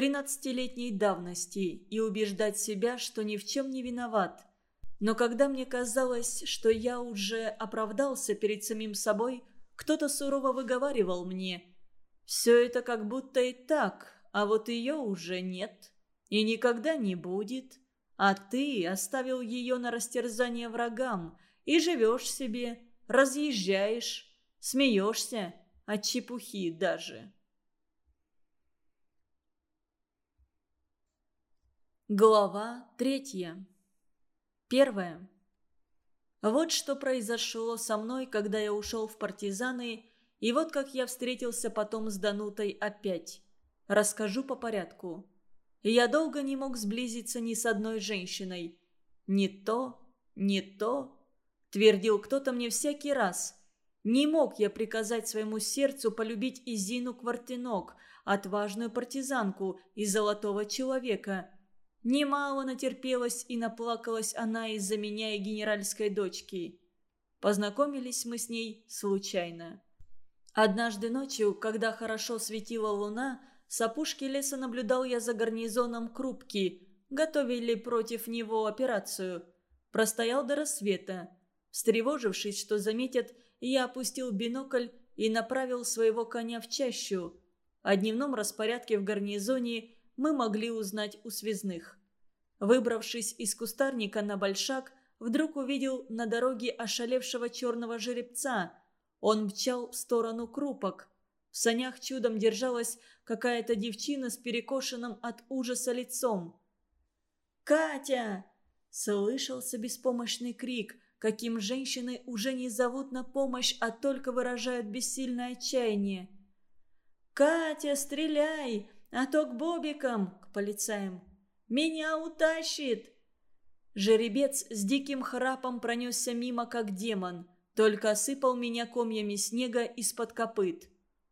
тринадцатилетней давности и убеждать себя, что ни в чем не виноват. Но когда мне казалось, что я уже оправдался перед самим собой, кто-то сурово выговаривал мне «Все это как будто и так, а вот ее уже нет и никогда не будет, а ты оставил ее на растерзание врагам и живешь себе, разъезжаешь, смеешься от чепухи даже». Глава третья. Первая. Вот что произошло со мной, когда я ушел в партизаны, и вот как я встретился потом с Данутой опять. Расскажу по порядку. Я долго не мог сблизиться ни с одной женщиной. «Не то, не то», — твердил кто-то мне всякий раз. Не мог я приказать своему сердцу полюбить Изину Квартинок, отважную партизанку и золотого человека — Немало натерпелась и наплакалась она из-за меня и генеральской дочки. Познакомились мы с ней случайно. Однажды ночью, когда хорошо светила луна, с опушки леса наблюдал я за гарнизоном Крупки, готовили против него операцию. Простоял до рассвета. Встревожившись, что заметят, я опустил бинокль и направил своего коня в чащу. О дневном распорядке в гарнизоне мы могли узнать у связных. Выбравшись из кустарника на большак, вдруг увидел на дороге ошалевшего черного жеребца. Он мчал в сторону крупок. В санях чудом держалась какая-то девчина с перекошенным от ужаса лицом. «Катя!» – слышался беспомощный крик, каким женщины уже не зовут на помощь, а только выражают бессильное отчаяние. «Катя, стреляй! А то к бобикам, к полицаям. Меня утащит!» Жеребец с диким храпом пронесся мимо, как демон, только осыпал меня комьями снега из-под копыт.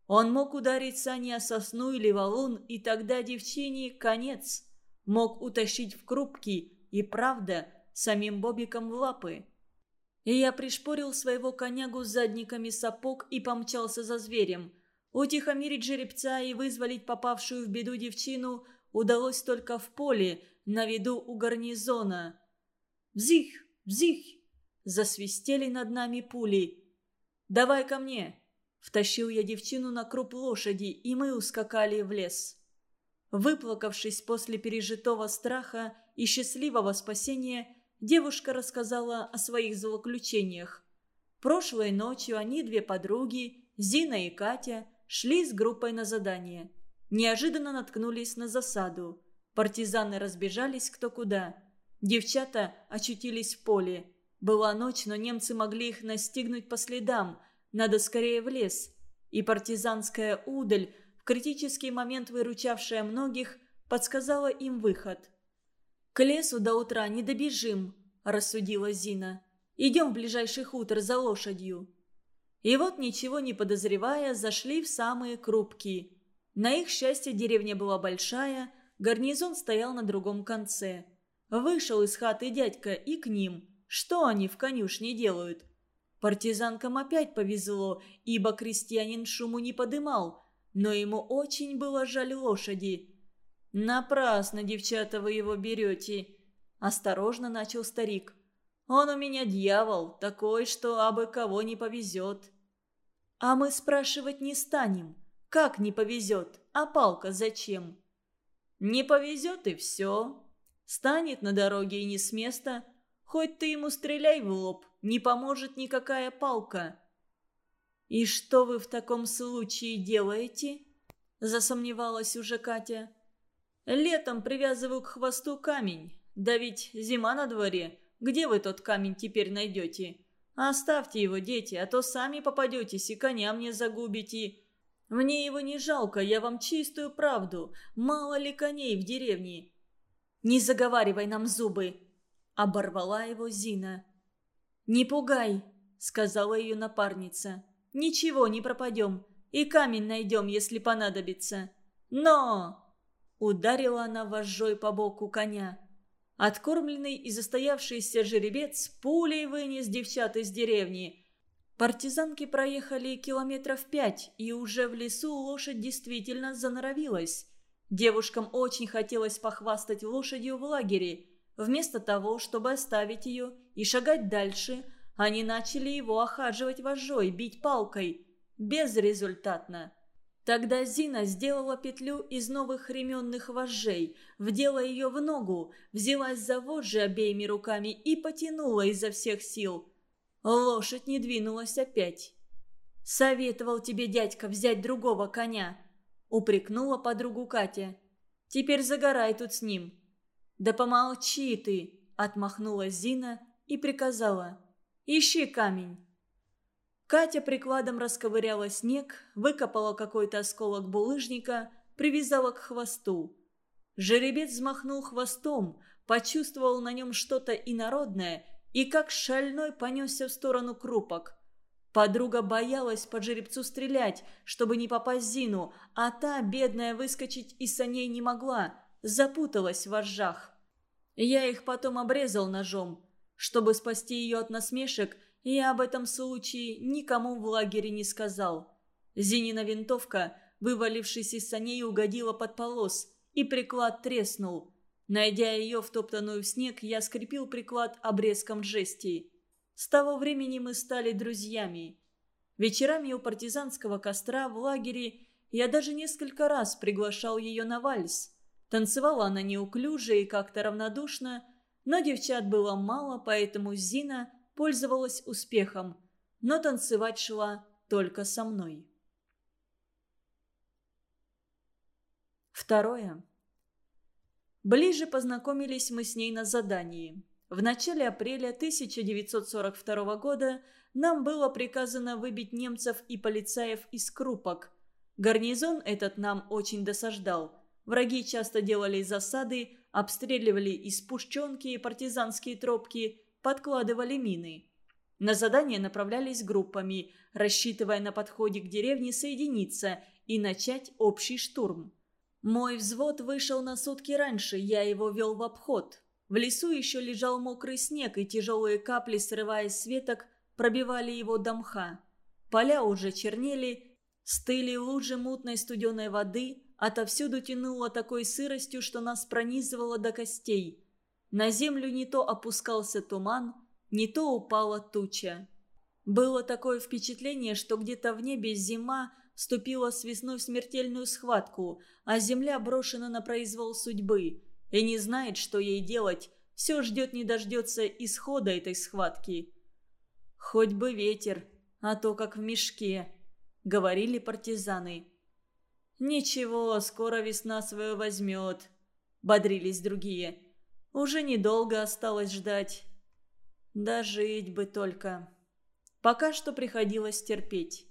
Он мог ударить сани о сосну или валун, и тогда девчине конец. Мог утащить в крупки, и правда, самим бобиком в лапы. И я пришпорил своего конягу с задниками сапог и помчался за зверем – Утихомирить жеребца и вызволить попавшую в беду девчину удалось только в поле, на виду у гарнизона. «Взих! Взих!» Засвистели над нами пули. «Давай ко мне!» Втащил я девчину на круп лошади, и мы ускакали в лес. Выплакавшись после пережитого страха и счастливого спасения, девушка рассказала о своих злоключениях. Прошлой ночью они, две подруги, Зина и Катя, шли с группой на задание. Неожиданно наткнулись на засаду. Партизаны разбежались кто куда. Девчата очутились в поле. Была ночь, но немцы могли их настигнуть по следам. Надо скорее в лес. И партизанская удаль, в критический момент выручавшая многих, подсказала им выход. «К лесу до утра не добежим», – рассудила Зина. «Идем в ближайший хутор за лошадью». И вот, ничего не подозревая, зашли в самые крупки. На их счастье деревня была большая, гарнизон стоял на другом конце. Вышел из хаты дядька и к ним. Что они в конюшне делают? Партизанкам опять повезло, ибо крестьянин шуму не подымал, но ему очень было жаль лошади. «Напрасно, девчата, вы его берете», – осторожно начал старик. Он у меня дьявол, такой, что абы кого не повезет. А мы спрашивать не станем. Как не повезет? А палка зачем? Не повезет и все. Станет на дороге и не с места. Хоть ты ему стреляй в лоб, не поможет никакая палка. «И что вы в таком случае делаете?» Засомневалась уже Катя. «Летом привязываю к хвосту камень. Да ведь зима на дворе. Где вы тот камень теперь найдете? Оставьте его, дети, а то сами попадетесь и коня мне загубите. Мне его не жалко, я вам чистую правду. Мало ли коней в деревне». «Не заговаривай нам зубы!» – оборвала его Зина. «Не пугай!» – сказала ее напарница. «Ничего, не пропадем. И камень найдем, если понадобится. Но!» – ударила она вожжой по боку коня. Откормленный и застоявшийся жеребец пулей вынес девчат из деревни. Партизанки проехали километров пять, и уже в лесу лошадь действительно заноровилась. Девушкам очень хотелось похвастать лошадью в лагере. Вместо того, чтобы оставить ее и шагать дальше, они начали его охаживать вожжой, бить палкой. Безрезультатно. Тогда Зина сделала петлю из новых ременных вожжей, вдела ее в ногу, взялась за вожжи обеими руками и потянула изо всех сил. Лошадь не двинулась опять. «Советовал тебе дядька взять другого коня», — упрекнула подругу Катя. «Теперь загорай тут с ним». «Да помолчи ты», — отмахнулась Зина и приказала. «Ищи камень». Катя прикладом расковыряла снег, выкопала какой-то осколок булыжника, привязала к хвосту. Жеребец взмахнул хвостом, почувствовал на нем что-то инородное и как шальной понесся в сторону крупок. Подруга боялась по жеребцу стрелять, чтобы не попасть Зину, а та, бедная, выскочить из саней не могла, запуталась в вожжах. Я их потом обрезал ножом. Чтобы спасти ее от насмешек – я об этом случае никому в лагере не сказал. Зинина винтовка, вывалившись из саней, угодила под полос, и приклад треснул. Найдя ее втоптанную в снег, я скрепил приклад обрезком жести. С того времени мы стали друзьями. Вечерами у партизанского костра в лагере я даже несколько раз приглашал ее на вальс. Танцевала она неуклюже и как-то равнодушно, но девчат было мало, поэтому Зина пользовалась успехом, но танцевать шла только со мной. Второе. Ближе познакомились мы с ней на задании. В начале апреля 1942 года нам было приказано выбить немцев и полицаев из крупок. Гарнизон этот нам очень досаждал. Враги часто делали засады, обстреливали из пушченки и партизанские тропки подкладывали мины. На задание направлялись группами, рассчитывая на подходе к деревне соединиться и начать общий штурм. Мой взвод вышел на сутки раньше, я его вел в обход. В лесу еще лежал мокрый снег, и тяжелые капли, срываясь с веток, пробивали его до мха. Поля уже чернели, стыли лужи мутной студеной воды, отовсюду тянуло такой сыростью, что нас пронизывало до костей. На землю не то опускался туман, не то упала туча. Было такое впечатление, что где-то в небе зима вступила с весной в смертельную схватку, а земля брошена на произвол судьбы и не знает, что ей делать, все ждет не дождется исхода этой схватки. «Хоть бы ветер, а то как в мешке», — говорили партизаны. «Ничего, скоро весна свое возьмет», — бодрились другие. Уже недолго осталось ждать. Дожить бы только. Пока что приходилось терпеть.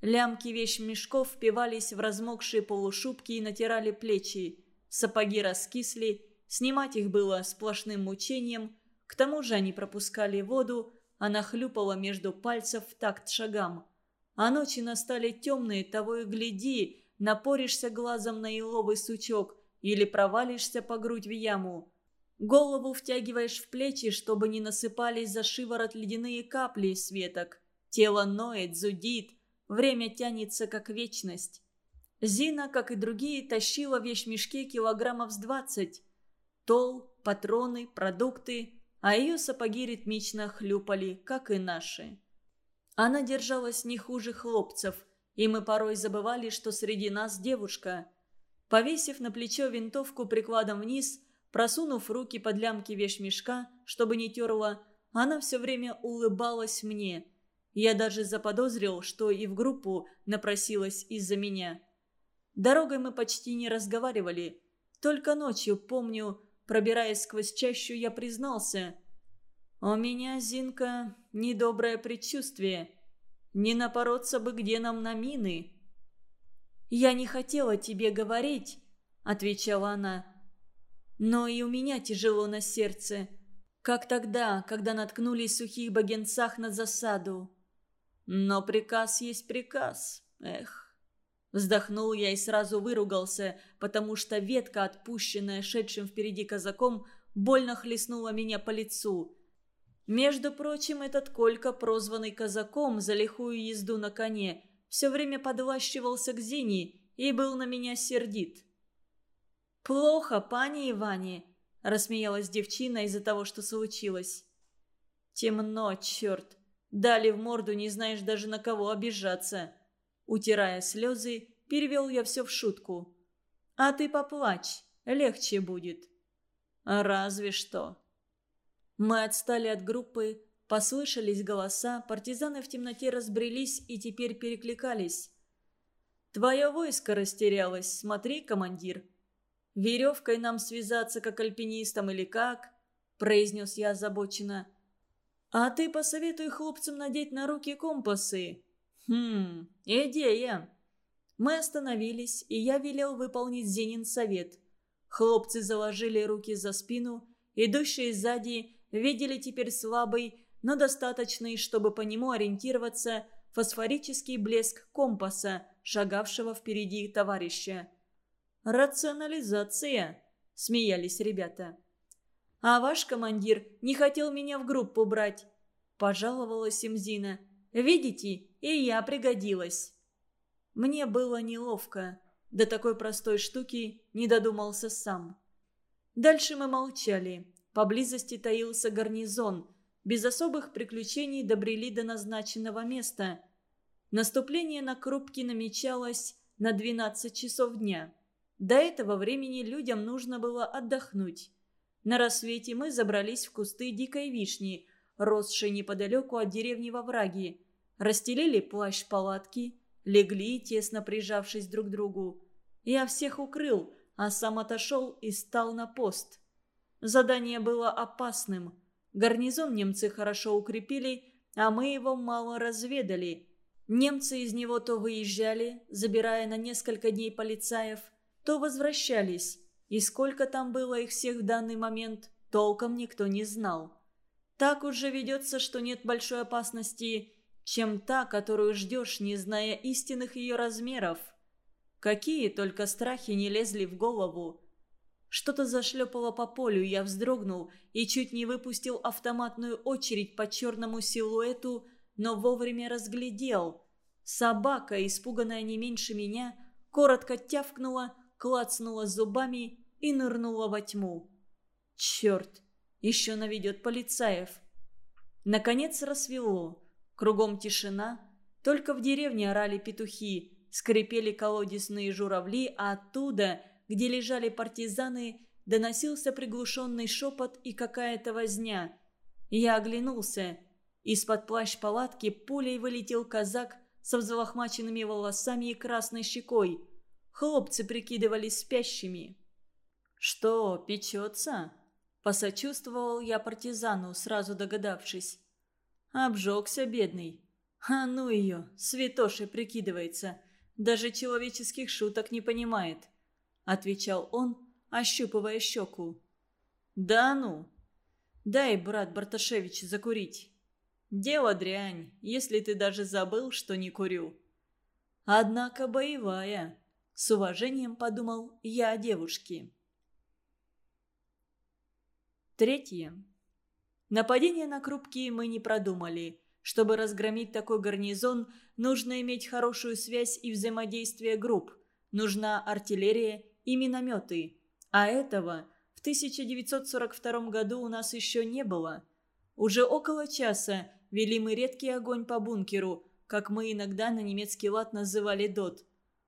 Лямки вещмешков впивались в размокшие полушубки и натирали плечи. Сапоги раскисли, снимать их было сплошным мучением. К тому же они пропускали воду, она хлюпала между пальцев в такт шагам. А ночи настали темные, того и гляди, напоришься глазом на еловый сучок или провалишься по грудь в яму. Голову втягиваешь в плечи, чтобы не насыпались за шиворот ледяные капли из светок. Тело ноет, зудит, время тянется как вечность. Зина, как и другие, тащила в вещмешке килограммов с двадцать. Тол, патроны, продукты, а ее сапоги ритмично хлюпали, как и наши. Она держалась не хуже хлопцев, и мы порой забывали, что среди нас девушка. Повесив на плечо винтовку прикладом вниз – Просунув руки под лямки вещмешка, чтобы не терла, она все время улыбалась мне. Я даже заподозрил, что и в группу напросилась из-за меня. Дорогой мы почти не разговаривали. Только ночью, помню, пробираясь сквозь чащу, я признался. «У меня, Зинка, недоброе предчувствие. Не напороться бы где нам на мины». «Я не хотела тебе говорить», — отвечала она. Но и у меня тяжело на сердце. Как тогда, когда наткнулись в сухих багенцах на засаду. Но приказ есть приказ. Эх. Вздохнул я и сразу выругался, потому что ветка, отпущенная шедшим впереди казаком, больно хлестнула меня по лицу. Между прочим, этот Колька, прозванный казаком за лихую езду на коне, все время подлащивался к Зине и был на меня сердит. «Плохо, пани Иване», – рассмеялась девчина из-за того, что случилось. «Темно, черт. Дали в морду, не знаешь даже на кого обижаться». Утирая слезы, перевел я все в шутку. «А ты поплачь, легче будет». «Разве что». Мы отстали от группы, послышались голоса, партизаны в темноте разбрелись и теперь перекликались. «Твое войско растерялось, смотри, командир», Веревкой нам связаться, как альпинистам, или как?» – произнес я озабоченно. «А ты посоветуй хлопцам надеть на руки компасы». «Хм, идея». Мы остановились, и я велел выполнить Зенин совет. Хлопцы заложили руки за спину, идущие сзади видели теперь слабый, но достаточный, чтобы по нему ориентироваться, фосфорический блеск компаса, шагавшего впереди товарища. «Рационализация», – смеялись ребята. «А ваш командир не хотел меня в группу брать», – пожаловалась им Зина. «Видите, и я пригодилась». Мне было неловко. До такой простой штуки не додумался сам. Дальше мы молчали. Поблизости таился гарнизон. Без особых приключений добрели до назначенного места. Наступление на Крупки намечалось на 12 часов дня. До этого времени людям нужно было отдохнуть. На рассвете мы забрались в кусты дикой вишни, росшие неподалеку от деревни во враге. Расстелили плащ-палатки, легли, тесно прижавшись друг к другу. Я всех укрыл, а сам отошел и стал на пост. Задание было опасным. Гарнизон немцы хорошо укрепили, а мы его мало разведали. Немцы из него то выезжали, забирая на несколько дней полицаев – то возвращались, и сколько там было их всех в данный момент, толком никто не знал. Так уже ведется, что нет большой опасности, чем та, которую ждешь, не зная истинных ее размеров. Какие только страхи не лезли в голову. Что-то зашлепало по полю, я вздрогнул и чуть не выпустил автоматную очередь по черному силуэту, но вовремя разглядел. Собака, испуганная не меньше меня, коротко тявкнула, клацнула зубами и нырнула во тьму. Черт, еще наведет полицаев. Наконец рассвело. Кругом тишина. Только в деревне орали петухи, скрипели колодесные журавли, а оттуда, где лежали партизаны, доносился приглушенный шепот и какая-то возня. Я оглянулся. Из-под плащ палатки пулей вылетел казак со взлохмаченными волосами и красной щекой – Хлопцы прикидывались спящими. «Что, печется?» Посочувствовал я партизану, сразу догадавшись. Обжегся, бедный. А ну ее, святошей прикидывается. Даже человеческих шуток не понимает. Отвечал он, ощупывая щеку. Да ну. Дай, брат Барташевич, закурить. Дело дрянь, если ты даже забыл, что не курю. Однако боевая. С уважением подумал я о девушке. Третье. Нападение на Крупки мы не продумали. Чтобы разгромить такой гарнизон, нужно иметь хорошую связь и взаимодействие групп. Нужна артиллерия и минометы. А этого в 1942 году у нас еще не было. Уже около часа вели мы редкий огонь по бункеру, как мы иногда на немецкий лад называли «дот».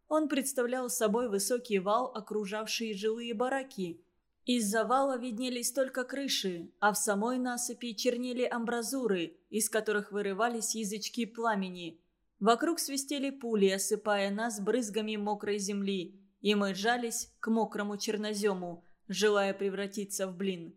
Он представлял собой высокий вал, окружавший жилые бараки. Из-за вала виднелись только крыши, а в самой насыпи чернели амбразуры, из которых вырывались язычки пламени. Вокруг свистели пули, осыпая нас брызгами мокрой земли, и мы сжались к мокрому чернозему, желая превратиться в блин.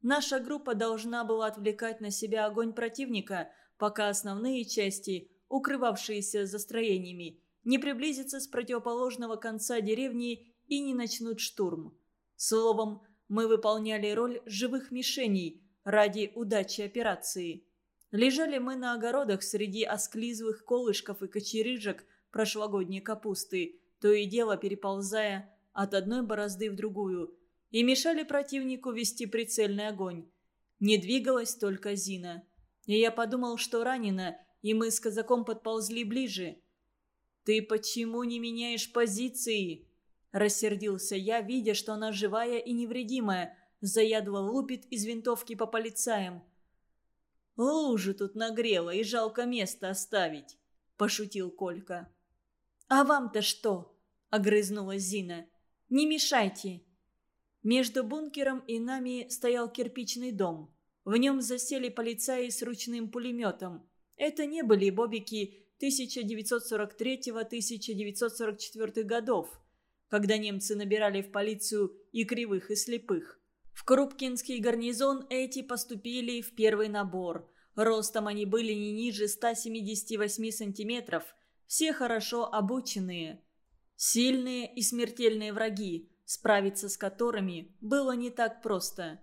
Наша группа должна была отвлекать на себя огонь противника, пока основные части, укрывавшиеся за строениями, не приблизятся с противоположного конца деревни и не начнут штурм. Словом, мы выполняли роль живых мишеней ради удачи операции. Лежали мы на огородах среди осклизлых колышков и кочерыжек прошлогодней капусты, то и дело переползая от одной борозды в другую, и мешали противнику вести прицельный огонь. Не двигалась только Зина. И я подумал, что ранена, и мы с казаком подползли ближе – «Ты почему не меняешь позиции?» Рассердился я, видя, что она живая и невредимая, заядло лупит из винтовки по полицаям. «Лужу тут нагрела, и жалко место оставить», – пошутил Колька. «А вам-то что?» – огрызнулась Зина. «Не мешайте». Между бункером и нами стоял кирпичный дом. В нем засели полицаи с ручным пулеметом. Это не были бобики 1943-1944 годов, когда немцы набирали в полицию и кривых, и слепых. В Крупкинский гарнизон эти поступили в первый набор. Ростом они были не ниже 178 сантиметров, все хорошо обученные. Сильные и смертельные враги, справиться с которыми было не так просто.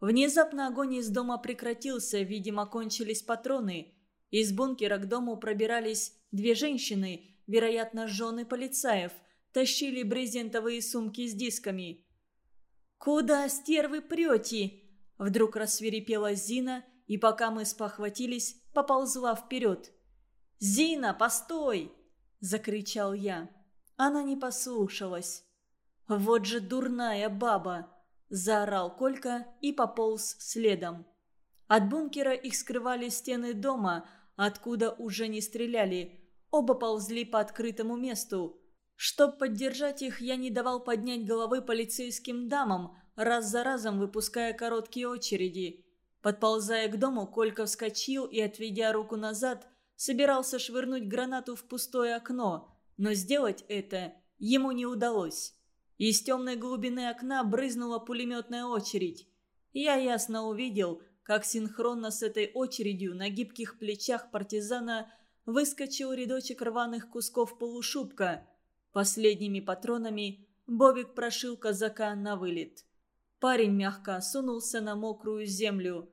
Внезапно огонь из дома прекратился, видимо, кончились патроны. Из бункера к дому пробирались две женщины, вероятно, жены полицаев, тащили брезентовые сумки с дисками. «Куда, стервы, прете?» Вдруг рассверепела Зина, и пока мы спохватились, поползла вперед. «Зина, постой!» – закричал я. Она не послушалась. «Вот же дурная баба!» – заорал Колька и пополз следом. От бункера их скрывали стены дома, откуда уже не стреляли. Оба ползли по открытому месту. Чтоб поддержать их, я не давал поднять головы полицейским дамам, раз за разом выпуская короткие очереди. Подползая к дому, Колька вскочил и, отведя руку назад, собирался швырнуть гранату в пустое окно, но сделать это ему не удалось. Из темной глубины окна брызнула пулеметная очередь. Я ясно увидел, как синхронно с этой очередью на гибких плечах партизана выскочил рядочек рваных кусков полушубка. Последними патронами Бобик прошил казака на вылет. Парень мягко осунулся на мокрую землю.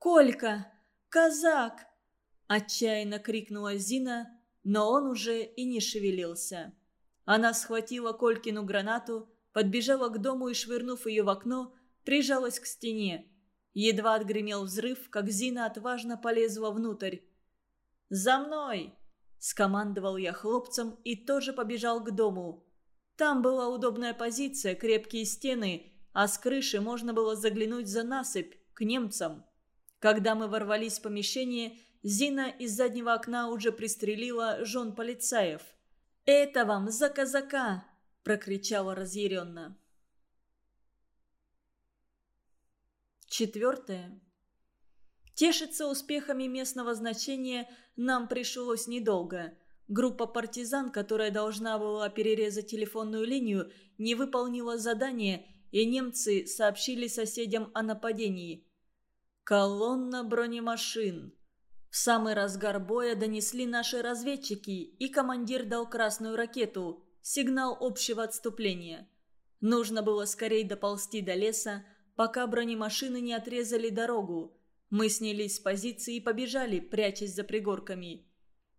«Колька! Казак!» – отчаянно крикнула Зина, но он уже и не шевелился. Она схватила Колькину гранату, подбежала к дому и, швырнув ее в окно, прижалась к стене. Едва отгремел взрыв, как Зина отважно полезла внутрь. «За мной!» – скомандовал я хлопцам и тоже побежал к дому. Там была удобная позиция, крепкие стены, а с крыши можно было заглянуть за насыпь, к немцам. Когда мы ворвались в помещение, Зина из заднего окна уже пристрелила жен полицаев – «Это вам за казака!» – прокричала разъяренно. Четвертое. Тешиться успехами местного значения нам пришлось недолго. Группа партизан, которая должна была перерезать телефонную линию, не выполнила задание, и немцы сообщили соседям о нападении. «Колонна бронемашин», в самый разгар боя донесли наши разведчики, и командир дал красную ракету, сигнал общего отступления. Нужно было скорее доползти до леса, пока бронемашины не отрезали дорогу. Мы снялись с позиции и побежали, прячась за пригорками.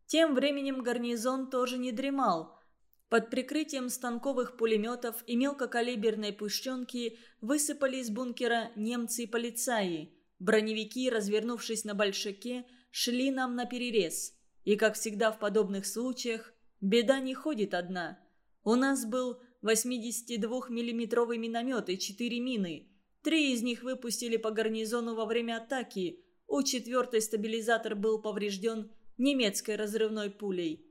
Тем временем гарнизон тоже не дремал. Под прикрытием станковых пулеметов и мелкокалиберной пущенки высыпали из бункера немцы и полицаи. Броневики, развернувшись на большаке, шли нам на перерез. И, как всегда в подобных случаях, беда не ходит одна. У нас был 82-миллиметровый миномет и четыре мины. Три из них выпустили по гарнизону во время атаки. У четвертой стабилизатор был поврежден немецкой разрывной пулей.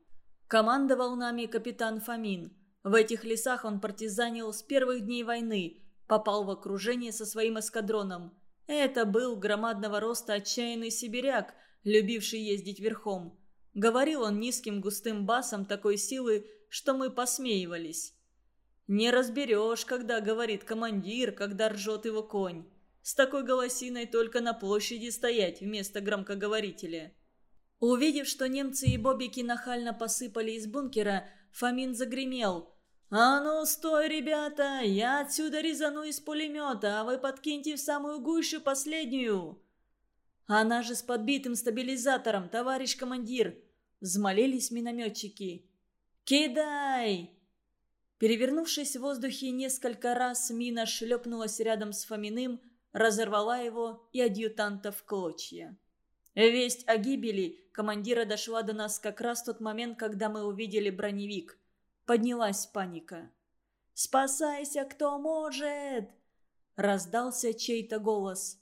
Командовал нами капитан Фомин. В этих лесах он партизанил с первых дней войны, попал в окружение со своим эскадроном. Это был громадного роста отчаянный сибиряк – любивший ездить верхом. Говорил он низким густым басом такой силы, что мы посмеивались. Не разберешь, когда говорит командир, когда ржет его конь. С такой голосиной только на площади стоять вместо громкоговорителя. Увидев, что немцы и бобики нахально посыпали из бункера, Фомин загремел. «А ну, стой, ребята! Я отсюда резану из пулемета, а вы подкиньте в самую гущу последнюю!» «Она же с подбитым стабилизатором, товарищ командир!» Взмолились минометчики. «Кидай!» Перевернувшись в воздухе несколько раз, мина шлепнулась рядом с Фоминым, разорвала его и адъютанта в клочья. Весть о гибели командира дошла до нас как раз в тот момент, когда мы увидели броневик. Поднялась паника. «Спасайся, кто может!» Раздался чей-то голос.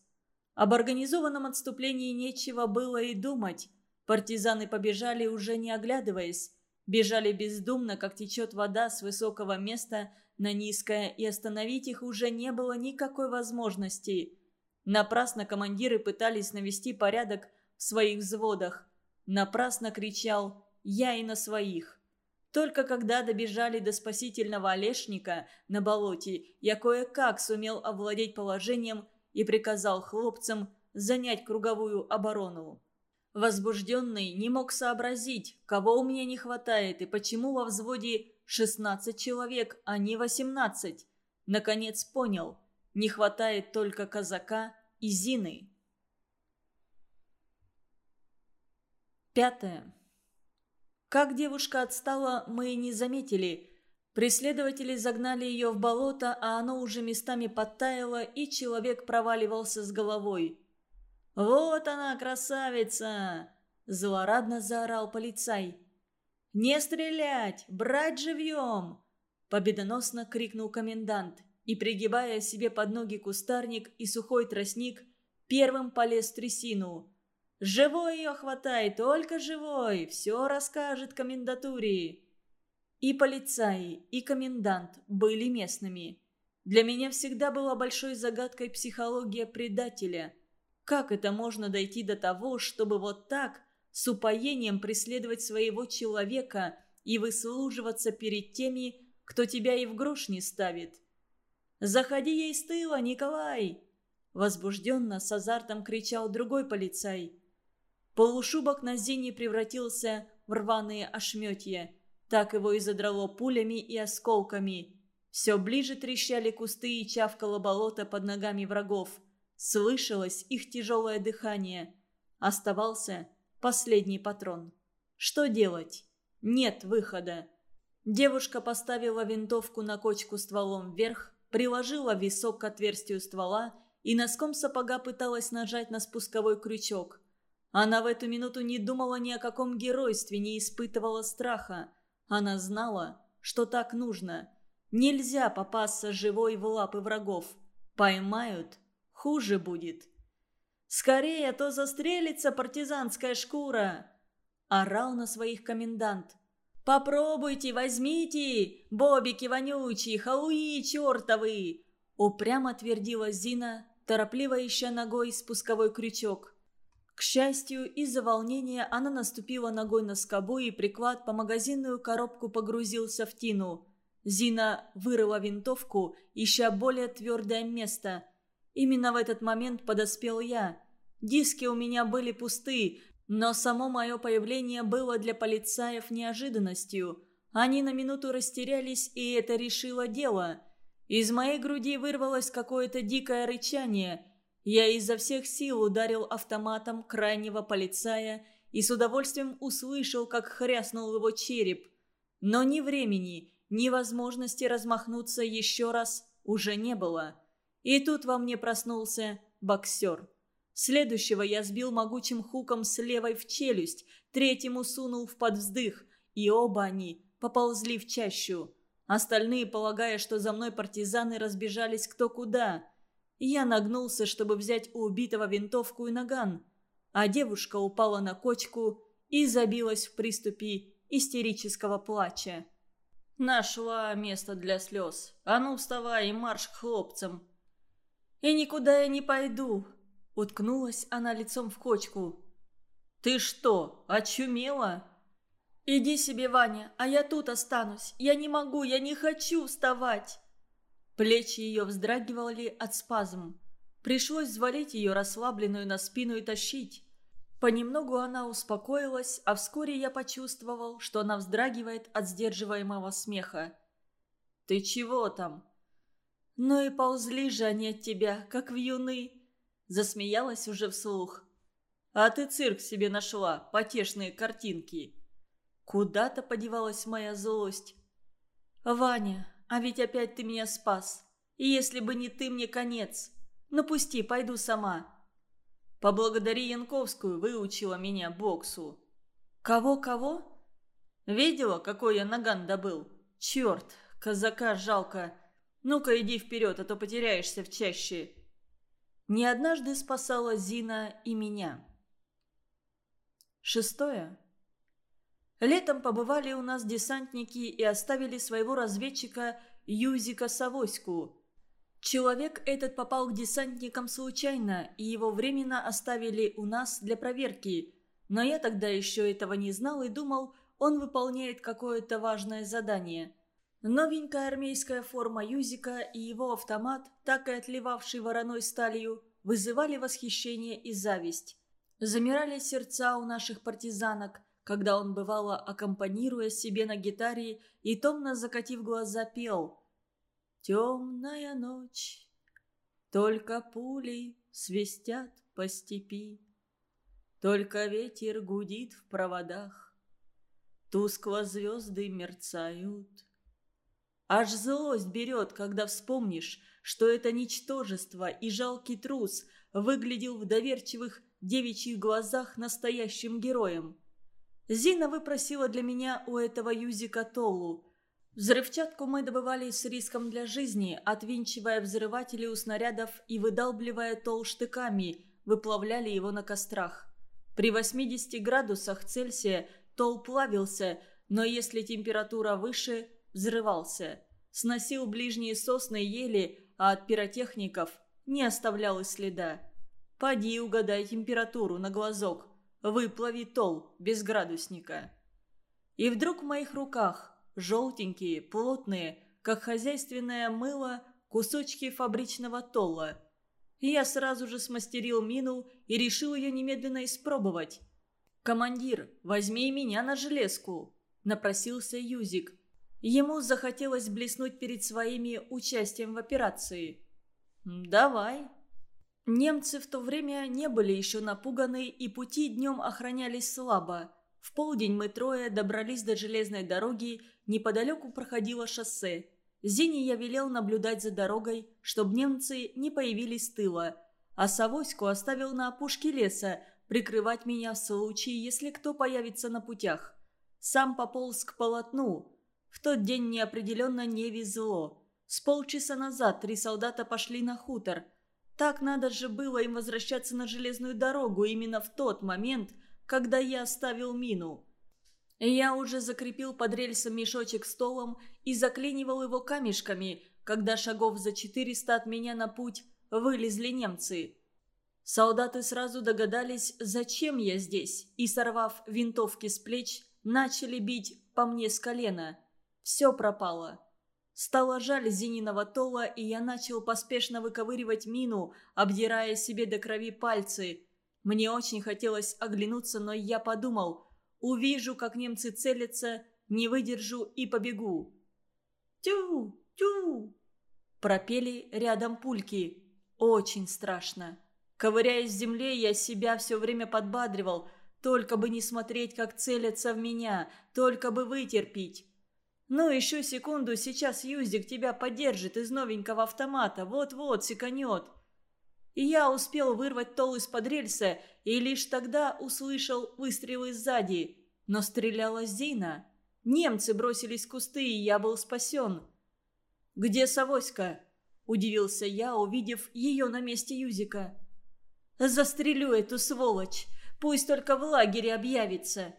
Об организованном отступлении нечего было и думать. Партизаны побежали, уже не оглядываясь. Бежали бездумно, как течет вода с высокого места на низкое, и остановить их уже не было никакой возможности. Напрасно командиры пытались навести порядок в своих взводах. Напрасно кричал «Я и на своих». Только когда добежали до спасительного Олешника на болоте, я кое-как сумел овладеть положением и приказал хлопцам занять круговую оборону. Возбужденный не мог сообразить, кого у меня не хватает и почему во взводе 16 человек, а не 18. Наконец понял, не хватает только казака и Зины. Пятое. Как девушка отстала, мы и не заметили. Преследователи загнали ее в болото, а оно уже местами подтаяло, и человек проваливался с головой. «Вот она, красавица!» – злорадно заорал полицай. «Не стрелять! Брать живьем!» – победоносно крикнул комендант и, пригибая себе под ноги кустарник и сухой тростник, первым полез в трясину. «Живой ее хватай, только живой! Все расскажет комендатуре!» И полицаи, и комендант были местными. Для меня всегда была большой загадкой психология предателя – как это можно дойти до того, чтобы вот так, с упоением преследовать своего человека и выслуживаться перед теми, кто тебя и в грош не ставит? «Заходи ей с тыла, Николай!» Возбужденно с азартом кричал другой полицай. Полушубок на Зине превратился в рваные ошметья. Так его и задрало пулями и осколками. Все ближе трещали кусты и чавкало болото под ногами врагов. Слышалось их тяжелое дыхание. Оставался последний патрон. Что делать? Нет выхода. Девушка поставила винтовку на кочку стволом вверх, приложила висок к отверстию ствола и носком сапога пыталась нажать на спусковой крючок. Она в эту минуту не думала ни о каком геройстве, не испытывала страха. Она знала, что так нужно. Нельзя попасться живой в лапы врагов. Поймают хуже будет. «Скорее, а то застрелится партизанская шкура!» Орал на своих комендант. «Попробуйте, возьмите! Бобики вонючие, халуи чертовы!» Упрямо твердила Зина, торопливо ища ногой спусковой крючок. К счастью, из-за волнения она наступила ногой на скобу, и приклад по магазинную коробку погрузился в тину. Зина вырыла винтовку, ища более твердое место – Именно в этот момент подоспел я. Диски у меня были пусты, но само мое появление было для полицаев неожиданностью. Они на минуту растерялись, и это решило дело. Из моей груди вырвалось какое-то дикое рычание. Я изо всех сил ударил автоматом крайнего полицая и с удовольствием услышал, как хряснул его череп. Но ни времени, ни возможности размахнуться еще раз уже не было. И тут во мне проснулся боксер. Следующего я сбил могучим хуком с левой в челюсть, третьему сунул в подвздых, и оба они поползли в чащу. Остальные, полагая, что за мной партизаны разбежались кто куда. Я нагнулся, чтобы взять у убитого винтовку и наган. А девушка упала на кочку и забилась в приступе истерического плача. Нашла место для слез. А ну вставай и марш к хлопцам. «И никуда я не пойду!» Уткнулась она лицом в кочку. «Ты что, очумела?» «Иди себе, Ваня, а я тут останусь. Я не могу, я не хочу вставать!» Плечи ее вздрагивали от спазм. Пришлось взвалить ее расслабленную на спину и тащить. Понемногу она успокоилась, а вскоре я почувствовал, что она вздрагивает от сдерживаемого смеха. «Ты чего там?» «Ну и ползли же они от тебя, как вьюны!» Засмеялась уже вслух. «А ты цирк себе нашла, потешные картинки!» Куда-то подевалась моя злость. «Ваня, а ведь опять ты меня спас. И если бы не ты, мне конец. Ну пусти, пойду сама». «Поблагодари Янковскую, выучила меня боксу». «Кого-кого?» «Видела, какой я наган добыл? Черт, казака жалко. Ну-ка иди вперед, а то потеряешься в чаще. Не однажды спасала Зина и меня. Шестое. Летом побывали у нас десантники и оставили своего разведчика Юзика Савоську. Человек этот попал к десантникам случайно, и его временно оставили у нас для проверки. Но я тогда еще этого не знал и думал, он выполняет какое-то важное задание. Новенькая армейская форма Юзика и его автомат, так и отливавший вороной сталью, вызывали восхищение и зависть. Замирали сердца у наших партизанок, когда он, бывало, аккомпанируя себе на гитаре и томно закатив глаза, пел «Темная ночь, только пули свистят по степи, только ветер гудит в проводах, тускло звезды мерцают». Аж злость берет, когда вспомнишь, что это ничтожество и жалкий трус выглядел в доверчивых девичьих глазах настоящим героем. Зина выпросила для меня у этого Юзика Толлу. Взрывчатку мы добывали с риском для жизни, отвинчивая взрыватели у снарядов и выдалбливая тол штыками, выплавляли его на кострах. При 80 градусах Цельсия тол плавился, но если температура выше, взрывался. Сносил ближние сосны ели, а от пиротехников не оставлял и следа. Поди угадай температуру на глазок. Выплави тол без градусника. И вдруг в моих руках желтенькие, плотные, как хозяйственное мыло, кусочки фабричного тола. Я сразу же смастерил мину и решил ее немедленно испробовать. «Командир, возьми меня на железку», – напросился Юзик. Ему захотелось блеснуть перед своими участием в операции. «Давай», Немцы в то время не были еще напуганы и пути днем охранялись слабо. В полдень мы трое добрались до железной дороги, неподалеку проходило шоссе. Зине я велел наблюдать за дорогой, чтобы немцы не появились с тыла, а Савоську оставил на опушке леса, прикрывать меня в случае, если кто появится на путях. Сам пополз к полотну. В тот день неопределенно не везло. С полчаса назад три солдата пошли на хутор – так надо же было им возвращаться на железную дорогу именно в тот момент, когда я оставил мину. Я уже закрепил под рельсом мешочек столом и заклинивал его камешками, когда шагов за 400 от меня на путь вылезли немцы. Солдаты сразу догадались, зачем я здесь, и, сорвав винтовки с плеч, начали бить по мне с колена. Все пропало. Стало жаль Зининого Тола, и я начал поспешно выковыривать мину, обдирая себе до крови пальцы. Мне очень хотелось оглянуться, но я подумал, увижу, как немцы целятся, не выдержу и побегу. «Тю! Тю!» Пропели рядом пульки. Очень страшно. Ковыряясь в земле, я себя все время подбадривал. Только бы не смотреть, как целятся в меня, только бы вытерпеть. «Ну, еще секунду, сейчас Юзик тебя поддержит из новенького автомата, вот-вот, секанет». И я успел вырвать тол из-под рельса и лишь тогда услышал выстрелы сзади. Но стреляла Зина. Немцы бросились в кусты, и я был спасен. «Где Савоська?» – удивился я, увидев ее на месте Юзика. «Застрелю эту сволочь! Пусть только в лагере объявится!»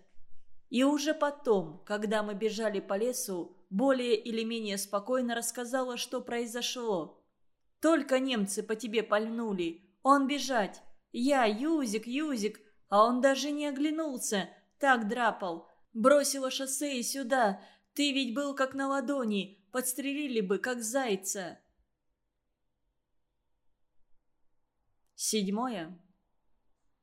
И уже потом, когда мы бежали по лесу, более или менее спокойно рассказала, что произошло. «Только немцы по тебе пальнули. Он бежать. Я, Юзик, Юзик, а он даже не оглянулся. Так драпал. Бросила шоссе и сюда. Ты ведь был как на ладони. Подстрелили бы, как зайца». Седьмое.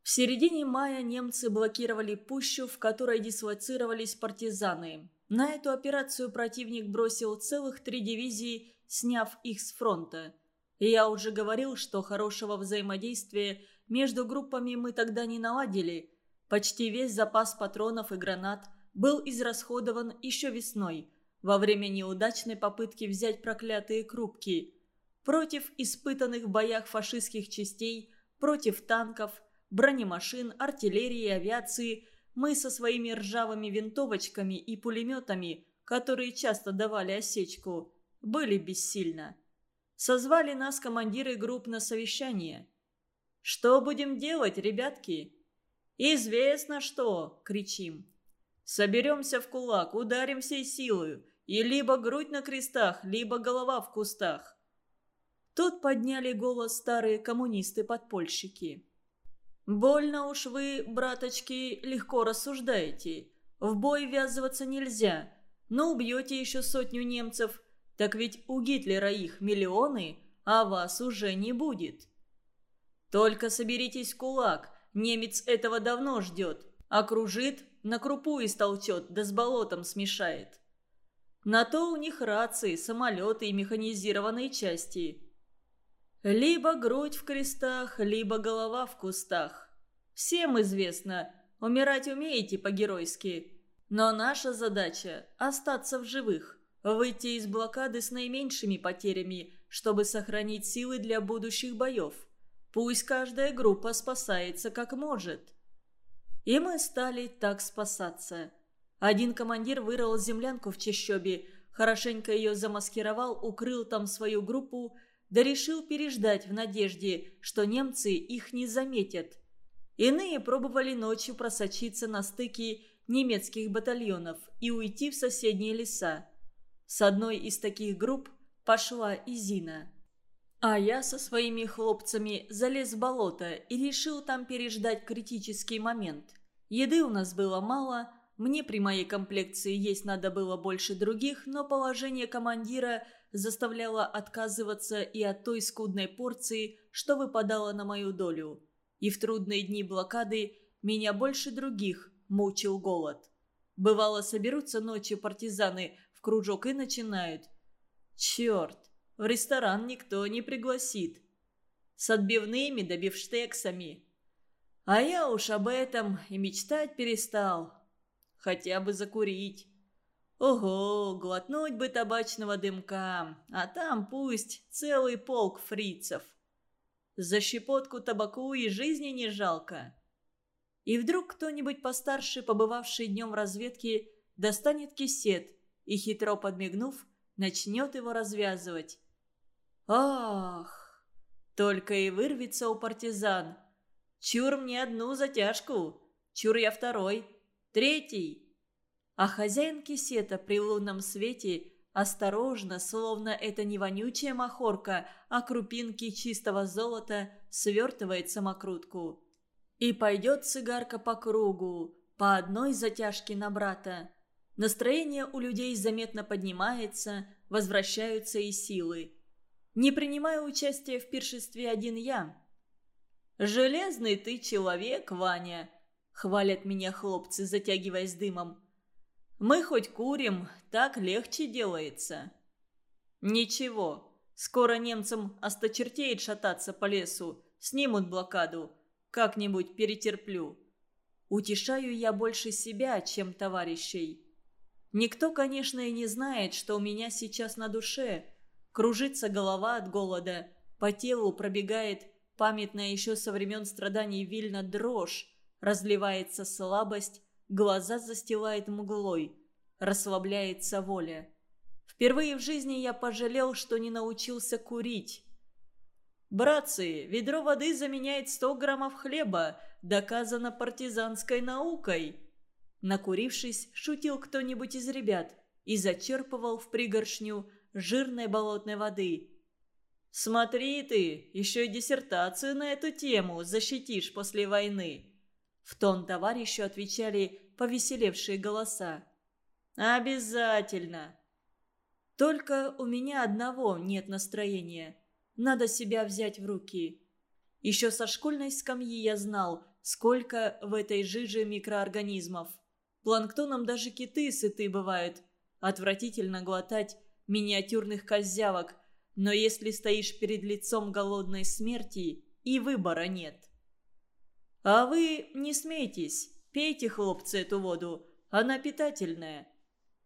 В середине мая немцы блокировали пущу, в которой дислоцировались партизаны. На эту операцию противник бросил целых три дивизии, сняв их с фронта. Я уже говорил, что хорошего взаимодействия между группами мы тогда не наладили. Почти весь запас патронов и гранат был израсходован еще весной, во время неудачной попытки взять проклятые крупки. Против испытанных в боях фашистских частей, против танков – бронемашин, артиллерии авиации, мы со своими ржавыми винтовочками и пулеметами которые часто давали осечку, были бессильно. Созвали нас командиры групп на совещание. «Что будем делать, ребятки?» «Известно что!» — кричим. «Соберемся в кулак, ударим всей силою, и либо грудь на крестах, либо голова в кустах». Тут подняли голос старые коммунисты-подпольщики. «Больно уж вы, браточки, легко рассуждаете. В бой ввязываться нельзя. Но убьете еще сотню немцев, так ведь у Гитлера их миллионы, а вас уже не будет. Только соберитесь кулак, немец этого давно ждет. Окружит, на крупу истолчет, да с болотом смешает. На то у них рации, самолеты и механизированные части. Либо грудь в крестах, либо голова в кустах. Всем известно, умирать умеете по-геройски. Но наша задача – остаться в живых, выйти из блокады с наименьшими потерями, чтобы сохранить силы для будущих боев. Пусть каждая группа спасается как может. И мы стали так спасаться. Один командир вырыл землянку в чащобе, хорошенько ее замаскировал, укрыл там свою группу, да решил переждать в надежде, что немцы их не заметят. Иные пробовали ночью просочиться на стыки немецких батальонов и уйти в соседние леса. С одной из таких групп пошла и Зина. А я со своими хлопцами залез в болото и решил там переждать критический момент. Еды у нас было мало, мне при моей комплекции есть надо было больше других, но положение командира заставляло отказываться и от той скудной порции, что выпадало на мою долю. И в трудные дни блокады меня больше других мучил голод. Бывало, соберутся ночью партизаны в кружок и начинают. «Черт, в ресторан никто не пригласит. С отбивными да бифштексами. А я уж об этом и мечтать перестал. Хотя бы закурить. Ого, глотнуть бы табачного дымка, а там пусть целый полк фрицев. За щепотку табаку и жизни не жалко. И вдруг кто-нибудь постарше, побывавший днем в разведке, достанет кисет и, хитро подмигнув, начнет его развязывать. Ах! Только и вырвется у партизан. Чур мне одну затяжку, чур я второй, третий. А хозяин кисета при лунном свете осторожно, словно это не вонючая махорка, а крупинки чистого золота, свертывает самокрутку. И пойдет цигарка по кругу, по одной затяжке на брата. Настроение у людей заметно поднимается, возвращаются и силы. Не принимаю участия в пиршестве один я. «Железный ты человек, Ваня!» — хвалят меня хлопцы, затягиваясь дымом. «Мы хоть курим, так легче делается». «Ничего, скоро немцам осточертеет шататься по лесу, снимут блокаду, как-нибудь перетерплю. Утешаю я больше себя, чем товарищей. Никто, конечно, и не знает, что у меня сейчас на душе. Кружится голова от голода, по телу пробегает памятная еще со времен страданий Вильна дрожь, разливается слабость, глаза застилает мглой, расслабляется воля. Впервые в жизни я пожалел, что не научился курить. «Братцы, ведро воды заменяет 100 граммов хлеба, доказано партизанской наукой!» Накурившись, шутил кто-нибудь из ребят и зачерпывал в пригоршню жирной болотной воды. «Смотри ты, еще и диссертацию на эту тему защитишь после войны!» В тон товарищу отвечали повеселевшие голоса. «Обязательно!» «Только у меня одного нет настроения – надо себя взять в руки. Еще со школьной скамьи я знал, сколько в этой жиже микроорганизмов. Планктоном даже киты сыты бывают. Отвратительно глотать миниатюрных козявок, но если стоишь перед лицом голодной смерти, и выбора нет. А вы не смейтесь, пейте, хлопцы, эту воду, она питательная.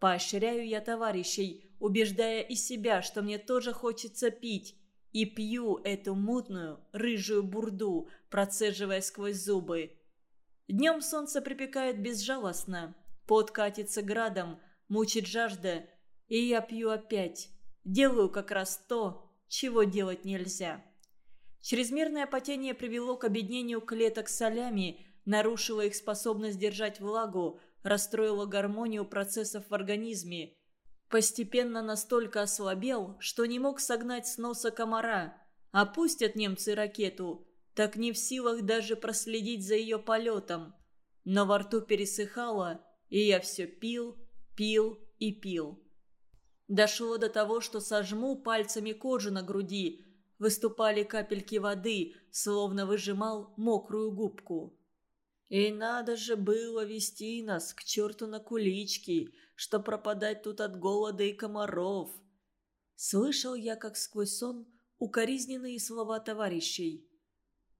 Поощряю я товарищей, убеждая и себя, что мне тоже хочется пить, и пью эту мутную, рыжую бурду, процеживая сквозь зубы. Днем солнце припекает безжалостно, пот катится градом, мучит жажда, и я пью опять. Делаю как раз то, чего делать нельзя. Чрезмерное потение привело к обеднению клеток солями, нарушило их способность держать влагу, расстроило гармонию процессов в организме. Постепенно настолько ослабел, что не мог согнать с носа комара. Опустят немцы ракету, так не в силах даже проследить за ее полетом. Но во рту пересыхало, и я все пил, пил и пил. Дошло до того, что сожму пальцами кожу на груди. Выступали капельки воды, словно выжимал мокрую губку. И надо же было вести нас к черту на кулички, что пропадать тут от голода и комаров. Слышал я, как сквозь сон, укоризненные слова товарищей.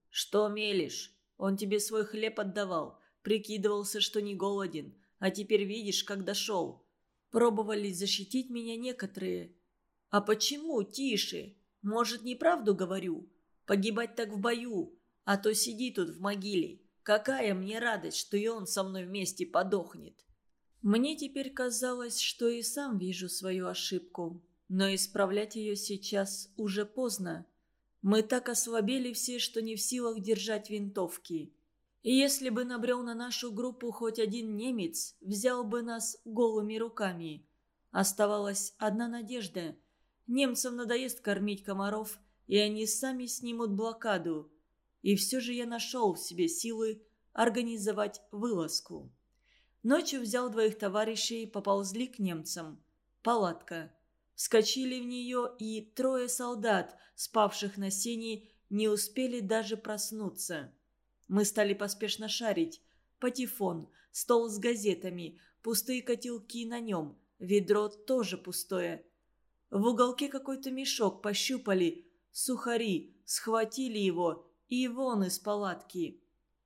«Что мелешь? Он тебе свой хлеб отдавал, прикидывался, что не голоден, а теперь видишь, как дошел. Пробовали защитить меня некоторые. А почему тише? Может, неправду говорю? Погибать так в бою, а то сиди тут в могиле. Какая мне радость, что и он со мной вместе подохнет. Мне теперь казалось, что и сам вижу свою ошибку. Но исправлять ее сейчас уже поздно. Мы так ослабели все, что не в силах держать винтовки. И если бы набрел на нашу группу хоть один немец, взял бы нас голыми руками. Оставалась одна надежда. Немцам надоест кормить комаров, и они сами снимут блокаду. И все же я нашел в себе силы организовать вылазку. Ночью взял двоих товарищей, поползли к немцам. Палатка. Вскочили в нее, и трое солдат, спавших на сене, не успели даже проснуться. Мы стали поспешно шарить. Патефон, стол с газетами, пустые котелки на нем, ведро тоже пустое. В уголке какой-то мешок пощупали, сухари, схватили его и вон из палатки.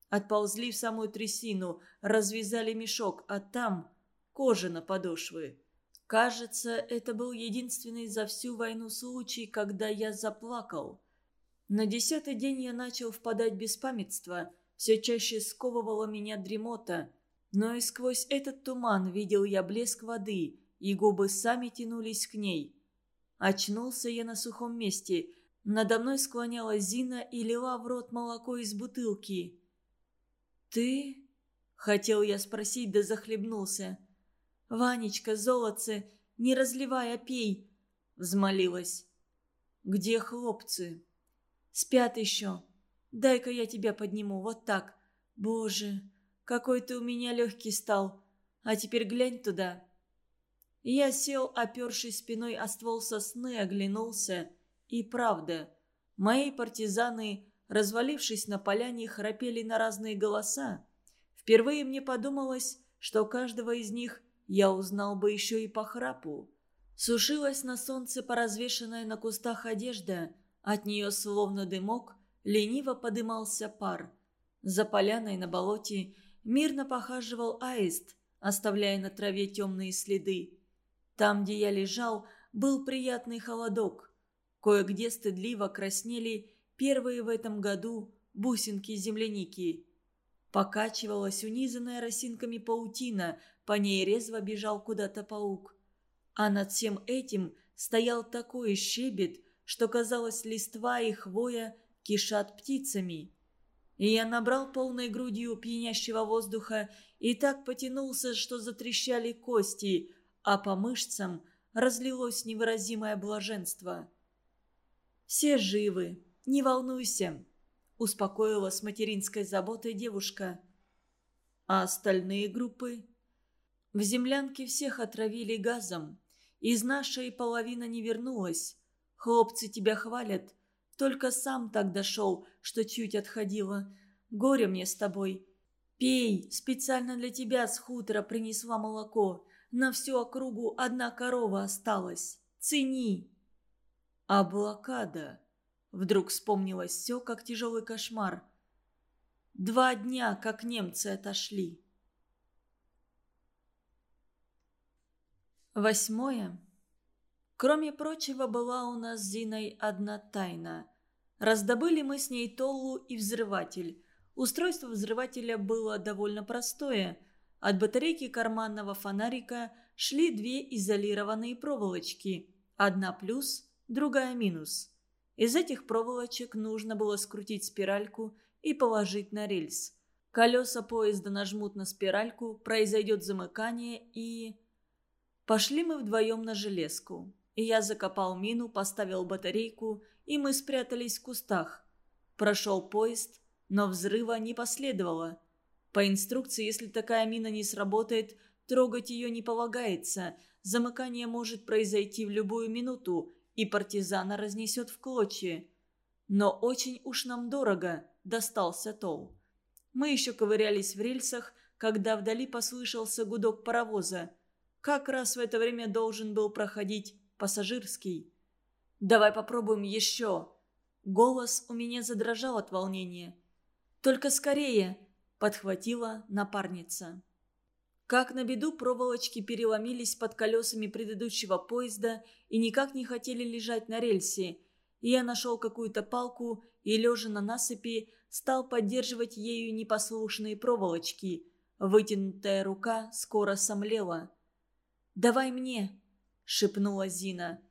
Отползли в самую трясину, развязали мешок, а там кожа на подошвы. Кажется, это был единственный за всю войну случай, когда я заплакал. На десятый день я начал впадать в беспамятство, все чаще сковывала меня дремота. Но и сквозь этот туман видел я блеск воды, и губы сами тянулись к ней. Очнулся я на сухом месте. Надо мной склонялась Зина и лила в рот молоко из бутылки. «Ты?» — хотел я спросить, да захлебнулся. «Ванечка, золотце, не разливай, а пей!» — взмолилась. «Где хлопцы?» Спят еще. Дай-ка я тебя подниму, вот так. Боже, какой ты у меня легкий стал. А теперь глянь туда». Я сел, опершись спиной о ствол сосны, оглянулся. И правда, мои партизаны, развалившись на поляне, храпели на разные голоса. Впервые мне подумалось, что каждого из них я узнал бы еще и по храпу. Сушилась на солнце поразвешенная на кустах одежда – от нее, словно дымок, лениво подымался пар. За поляной на болоте мирно похаживал аист, оставляя на траве темные следы. Там, где я лежал, был приятный холодок. Кое-где стыдливо краснели первые в этом году бусинки земляники. Покачивалась унизанная росинками паутина, по ней резво бежал куда-то паук. А над всем этим стоял такой щебет, что, казалось, листва и хвоя кишат птицами. И я набрал полной грудью пьянящего воздуха и так потянулся, что затрещали кости, а по мышцам разлилось невыразимое блаженство. «Все живы, не волнуйся», — успокоила с материнской заботой девушка. «А остальные группы?» «В землянке всех отравили газом. Из нашей половина не вернулась. Хлопцы тебя хвалят. Только сам так дошел, что чуть отходила. Горе мне с тобой. Пей, специально для тебя с хутора принесла молоко. На всю округу одна корова осталась. Цени. А блокада? Вдруг вспомнилось все, как тяжелый кошмар. Два дня, как немцы отошли. Восьмое. Кроме прочего, была у нас с Зиной одна тайна. Раздобыли мы с ней толлу и взрыватель. Устройство взрывателя было довольно простое. От батарейки карманного фонарика шли две изолированные проволочки. Одна плюс, другая минус. Из этих проволочек нужно было скрутить спиральку и положить на рельс. Колеса поезда нажмут на спиральку, произойдет замыкание и... Пошли мы вдвоем на железку. И я закопал мину, поставил батарейку, и мы спрятались в кустах. Прошел поезд, но взрыва не последовало. По инструкции, если такая мина не сработает, трогать ее не полагается. Замыкание может произойти в любую минуту, и партизана разнесет в клочья. Но очень уж нам дорого достался тол. Мы еще ковырялись в рельсах, когда вдали послышался гудок паровоза. Как раз в это время должен был проходить пассажирский. «Давай попробуем еще!» Голос у меня задрожал от волнения. «Только скорее!» – подхватила напарница. Как на беду проволочки переломились под колесами предыдущего поезда и никак не хотели лежать на рельсе. И я нашел какую-то палку и, лежа на насыпи, стал поддерживать ею непослушные проволочки. Вытянутая рука скоро сомлела. «Давай мне!» – шепнула Зина.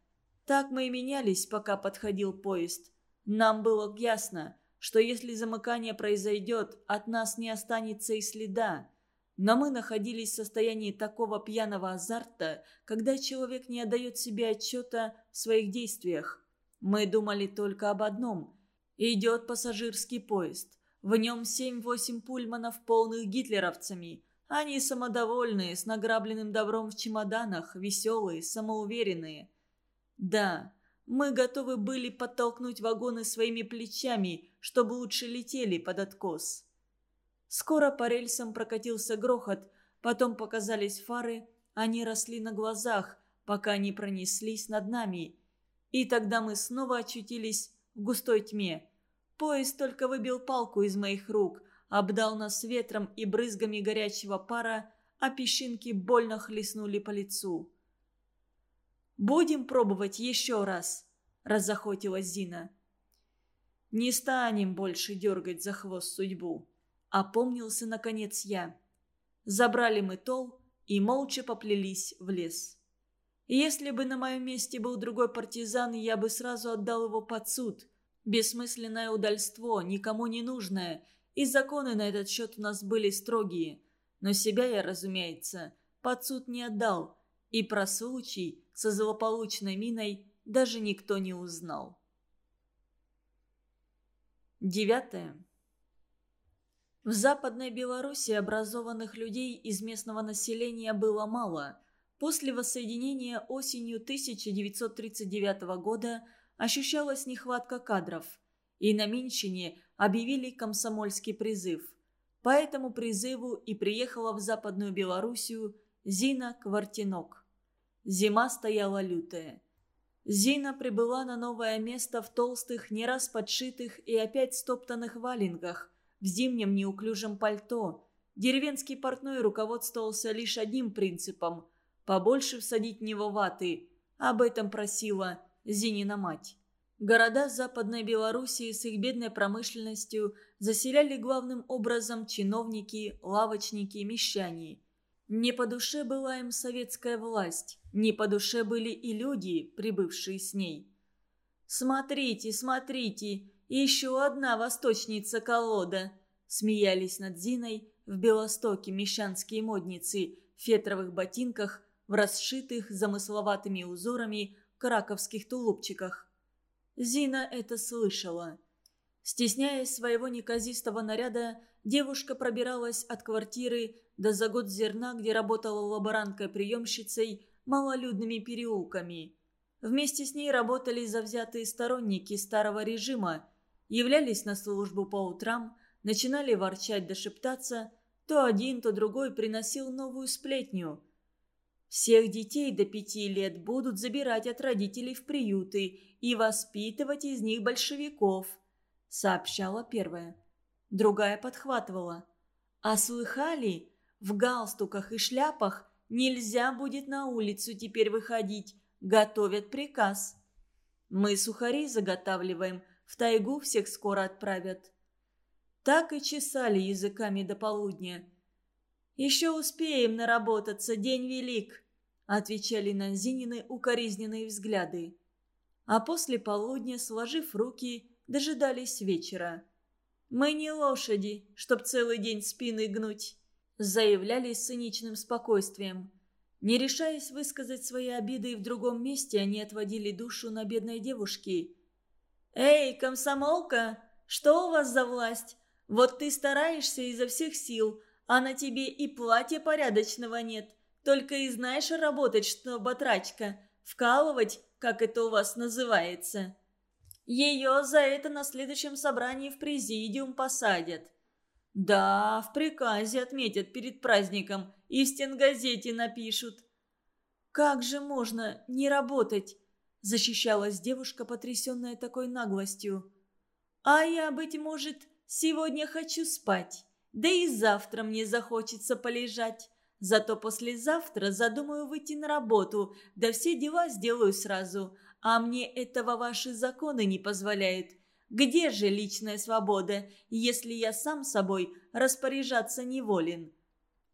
Так мы и менялись, пока подходил поезд. Нам было ясно, что если замыкание произойдет, от нас не останется и следа. Но мы находились в состоянии такого пьяного азарта, когда человек не отдает себе отчета в своих действиях. Мы думали только об одном. Идет пассажирский поезд. В нем семь-восемь пульманов, полных гитлеровцами. Они самодовольные, с награбленным добром в чемоданах, веселые, самоуверенные. Да, мы готовы были подтолкнуть вагоны своими плечами, чтобы лучше летели под откос. Скоро по рельсам прокатился грохот, потом показались фары, они росли на глазах, пока не пронеслись над нами. И тогда мы снова очутились в густой тьме. Поезд только выбил палку из моих рук, обдал нас ветром и брызгами горячего пара, а песчинки больно хлестнули по лицу. «Будем пробовать еще раз», – разохотилась Зина. «Не станем больше дергать за хвост судьбу», – опомнился наконец я. Забрали мы тол и молча поплелись в лес. Если бы на моем месте был другой партизан, я бы сразу отдал его под суд. Бессмысленное удальство, никому не нужное, и законы на этот счет у нас были строгие. Но себя я, разумеется, под суд не отдал, и про случай со злополучной миной даже никто не узнал. Девятое. В Западной Беларуси образованных людей из местного населения было мало. После воссоединения осенью 1939 года ощущалась нехватка кадров, и на Минщине объявили комсомольский призыв. По этому призыву и приехала в Западную Белоруссию Зина Квартинок. Зима стояла лютая. Зина прибыла на новое место в толстых, не раз подшитых и опять стоптанных валенках, в зимнем неуклюжем пальто. Деревенский портной руководствовался лишь одним принципом – побольше всадить в него ваты. Об этом просила Зинина мать. Города Западной Белоруссии с их бедной промышленностью заселяли главным образом чиновники, лавочники, мещане. Не по душе была им советская власть. Не по душе были и люди, прибывшие с ней. «Смотрите, смотрите, еще одна восточница-колода!» Смеялись над Зиной в Белостоке мещанские модницы в фетровых ботинках, в расшитых замысловатыми узорами краковских тулупчиках. Зина это слышала. Стесняясь своего неказистого наряда, девушка пробиралась от квартиры до за год зерна, где работала лаборанткой-приемщицей, малолюдными переулками. Вместе с ней работали завзятые сторонники старого режима, являлись на службу по утрам, начинали ворчать да шептаться, то один, то другой приносил новую сплетню. Всех детей до пяти лет будут забирать от родителей в приюты и воспитывать из них большевиков, сообщала первая. Другая подхватывала. А слыхали, в галстуках и шляпах Нельзя будет на улицу теперь выходить. Готовят приказ. Мы сухари заготавливаем. В тайгу всех скоро отправят. Так и чесали языками до полудня. Еще успеем наработаться, день велик. отвечали на Зинины укоризненные взгляды. А после полудня, сложив руки, дожидались вечера. «Мы не лошади, чтоб целый день спины гнуть», заявляли с циничным спокойствием. Не решаясь высказать свои обиды в другом месте, они отводили душу на бедной девушке. «Эй, комсомолка, что у вас за власть? Вот ты стараешься изо всех сил, а на тебе и платья порядочного нет. Только и знаешь работать, что батрачка. Вкалывать, как это у вас называется. Ее за это на следующем собрании в президиум посадят. Да, в приказе отметят перед праздником и в стенгазете напишут. «Как же можно не работать?» – защищалась девушка, потрясенная такой наглостью. «А я, быть может, сегодня хочу спать, да и завтра мне захочется полежать. Зато послезавтра задумаю выйти на работу, да все дела сделаю сразу. А мне этого ваши законы не позволяют. Где же личная свобода, если я сам собой распоряжаться не волен?»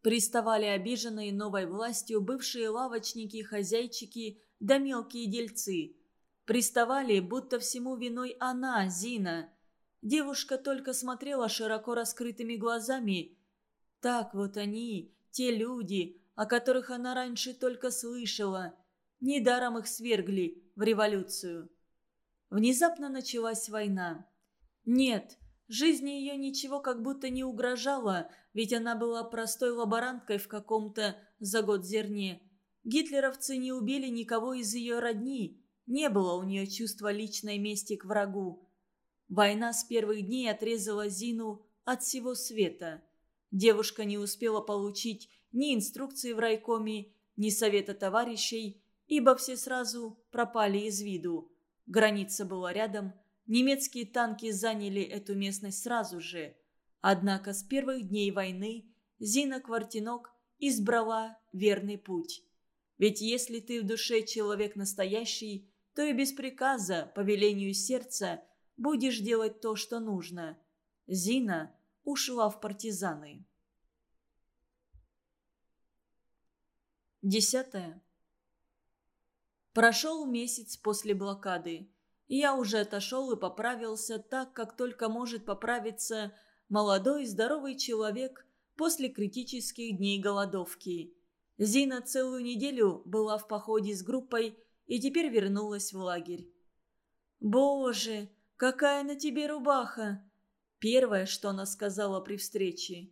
Приставали обиженные новой властью бывшие лавочники, хозяйчики да мелкие дельцы. Приставали, будто всему виной она, Зина. Девушка только смотрела широко раскрытыми глазами. Так вот они, те люди, о которых она раньше только слышала. Недаром их свергли в революцию. Внезапно началась война. Нет, жизни ее ничего как будто не угрожало, ведь она была простой лаборанткой в каком-то за год зерне. Гитлеровцы не убили никого из ее родни, не было у нее чувства личной мести к врагу. Война с первых дней отрезала Зину от всего света. Девушка не успела получить ни инструкции в райкоме, ни совета товарищей, ибо все сразу пропали из виду. Граница была рядом, немецкие танки заняли эту местность сразу же. Однако с первых дней войны Зина Квартинок избрала верный путь. Ведь если ты в душе человек настоящий, то и без приказа, по велению сердца, будешь делать то, что нужно. Зина ушла в партизаны. Десятое. Прошел месяц после блокады. я уже отошел и поправился так, как только может поправиться молодой здоровый человек после критических дней голодовки. Зина целую неделю была в походе с группой и теперь вернулась в лагерь. «Боже, какая на тебе рубаха!» Первое, что она сказала при встрече.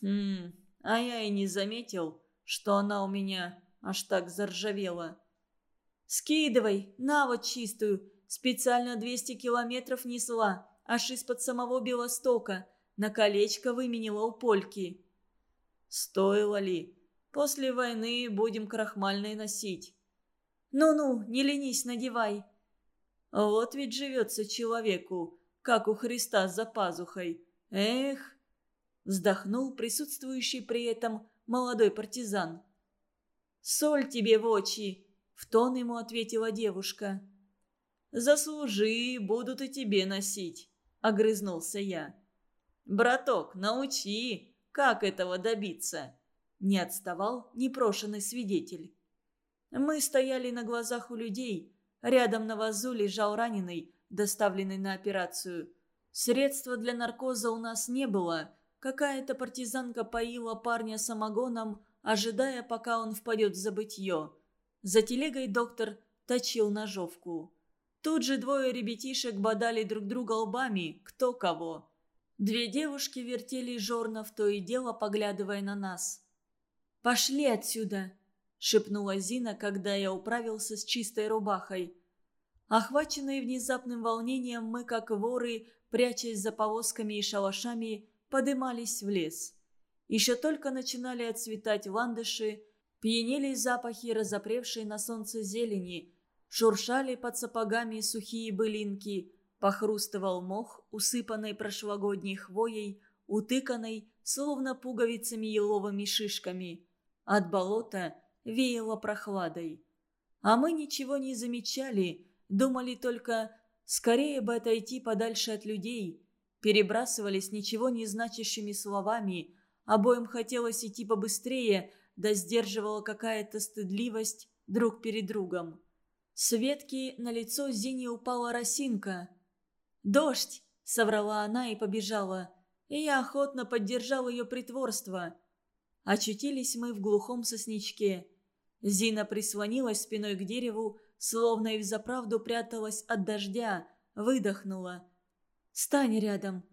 «Хм, а я и не заметил, что она у меня аж так заржавела. «Скидывай, на вот чистую, специально 200 километров несла, аж из-под самого Белостока, на колечко выменила у Польки». «Стоило ли? После войны будем крахмальные носить». «Ну-ну, не ленись, надевай». «Вот ведь живется человеку, как у Христа за пазухой. Эх!» Вздохнул присутствующий при этом молодой партизан. «Соль тебе в очи!» — в тон ему ответила девушка. «Заслужи, будут и тебе носить», — огрызнулся я. «Браток, научи, как этого добиться?» Не отставал непрошенный свидетель. Мы стояли на глазах у людей. Рядом на вазу лежал раненый, доставленный на операцию. Средства для наркоза у нас не было, Какая-то партизанка поила парня самогоном, ожидая, пока он впадет в забытье. За телегой доктор точил ножовку. Тут же двое ребятишек бодали друг друга лбами, кто кого. Две девушки вертели жорнов, то и дело поглядывая на нас. «Пошли отсюда!» – шепнула Зина, когда я управился с чистой рубахой. Охваченные внезапным волнением, мы, как воры, прячась за повозками и шалашами, подымались в лес. Еще только начинали отцветать ландыши, пьянели запахи разопревшей на солнце зелени, шуршали под сапогами сухие былинки, похрустывал мох, усыпанный прошлогодней хвоей, утыканной, словно пуговицами еловыми шишками. От болота веяло прохладой. А мы ничего не замечали, думали только, скорее бы отойти подальше от людей, перебрасывались ничего не значащими словами. Обоим хотелось идти побыстрее, да сдерживала какая-то стыдливость друг перед другом. Светки на лицо Зине упала росинка. «Дождь!» — соврала она и побежала. И я охотно поддержал ее притворство. Очутились мы в глухом сосничке. Зина прислонилась спиной к дереву, словно и взаправду пряталась от дождя, выдохнула. «Стань рядом!»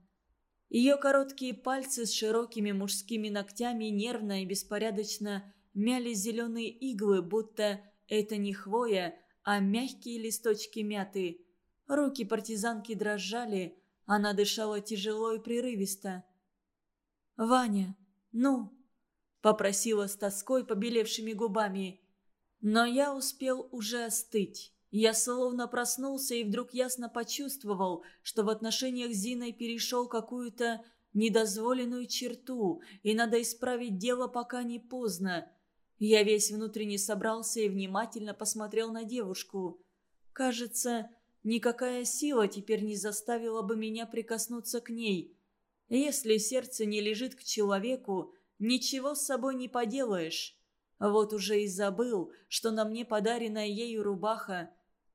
Ее короткие пальцы с широкими мужскими ногтями нервно и беспорядочно мяли зеленые иглы, будто это не хвоя, а мягкие листочки мяты. Руки партизанки дрожали, она дышала тяжело и прерывисто. «Ваня, ну!» – попросила с тоской побелевшими губами. Но я успел уже остыть. Я словно проснулся и вдруг ясно почувствовал, что в отношениях с Зиной перешел какую-то недозволенную черту, и надо исправить дело, пока не поздно. Я весь внутренне собрался и внимательно посмотрел на девушку. Кажется, никакая сила теперь не заставила бы меня прикоснуться к ней. Если сердце не лежит к человеку, ничего с собой не поделаешь. Вот уже и забыл, что на мне подаренная ею рубаха.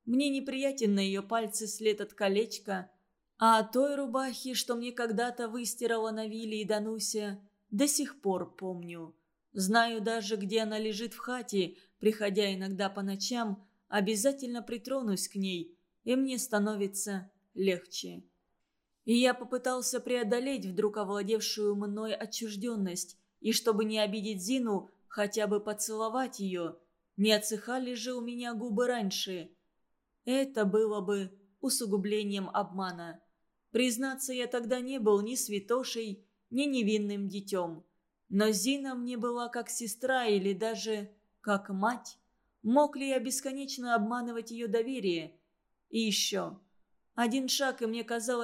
Мне неприятен на ее пальце след от колечка. А той рубахе, что мне когда-то выстирала на Вилле и Данусе, до сих пор помню. Знаю даже, где она лежит в хате, приходя иногда по ночам, обязательно притронусь к ней, и мне становится легче. И я попытался преодолеть вдруг овладевшую мной отчужденность, и чтобы не обидеть Зину, хотя бы поцеловать ее. Не отсыхали же у меня губы раньше. Это было бы усугублением обмана. Признаться, я тогда не был ни святошей, ни невинным детем. Но Зина мне была как сестра или даже как мать. Мог ли я бесконечно обманывать ее доверие? И еще. Один шаг, и мне казалось,